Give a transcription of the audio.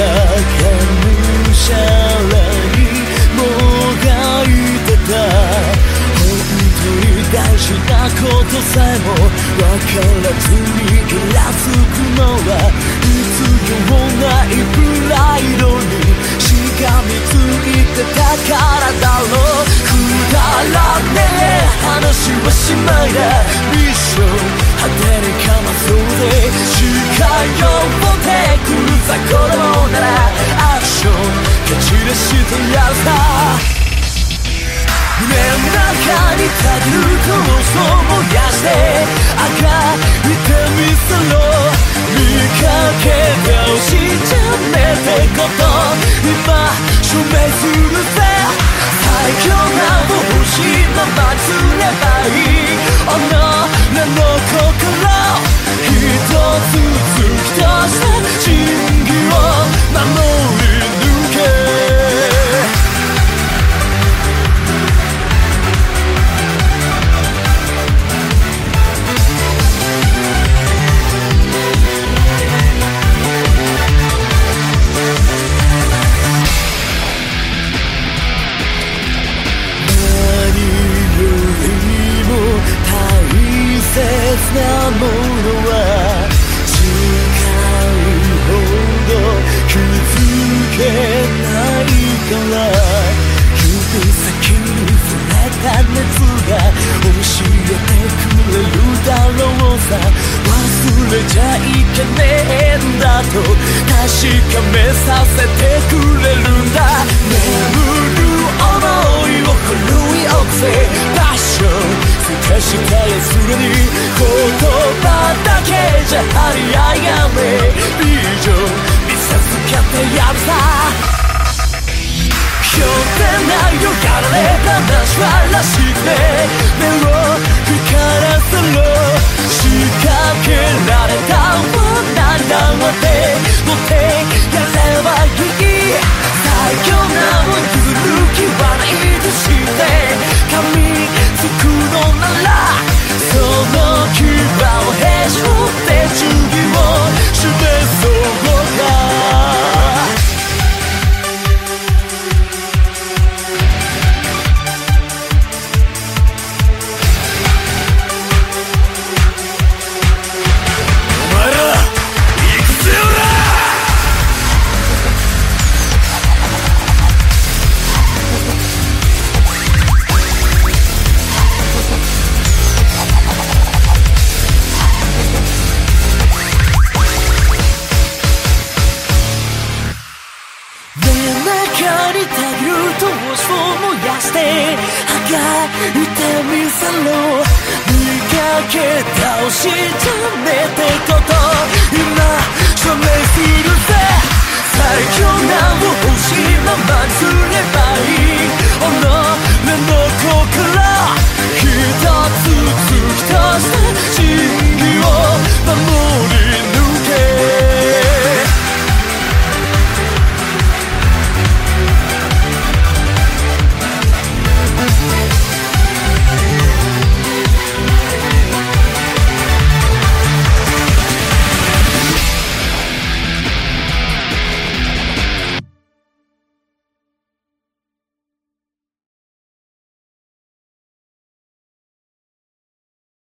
むしゃらにもがいてた本当に大事なことさえも分からずにイラつくのは必要ないプライドにしがみついてたからだろうくだらねえ話はしまいだミッション果てにかまそうで蹴散らしてやるさ。胸の中にたぎる闘争燃やして赤いてみせろ見かけ倒しちゃねってこと。今証明するぜ。最強な星のまつればいい。女のなものは近いほど気づけないから。指先に触れた熱が教えてくれるだろうさ。忘れちゃいけねえんだと確かめさせてくれるんだ。眠る張り合いがねビジョン見せつけてやるさ今日でないよやられ話はらして目を光らせろ仕掛けられた罠縄で持ってしてあがいてみせろ。見かけ倒しちゃねってこと。今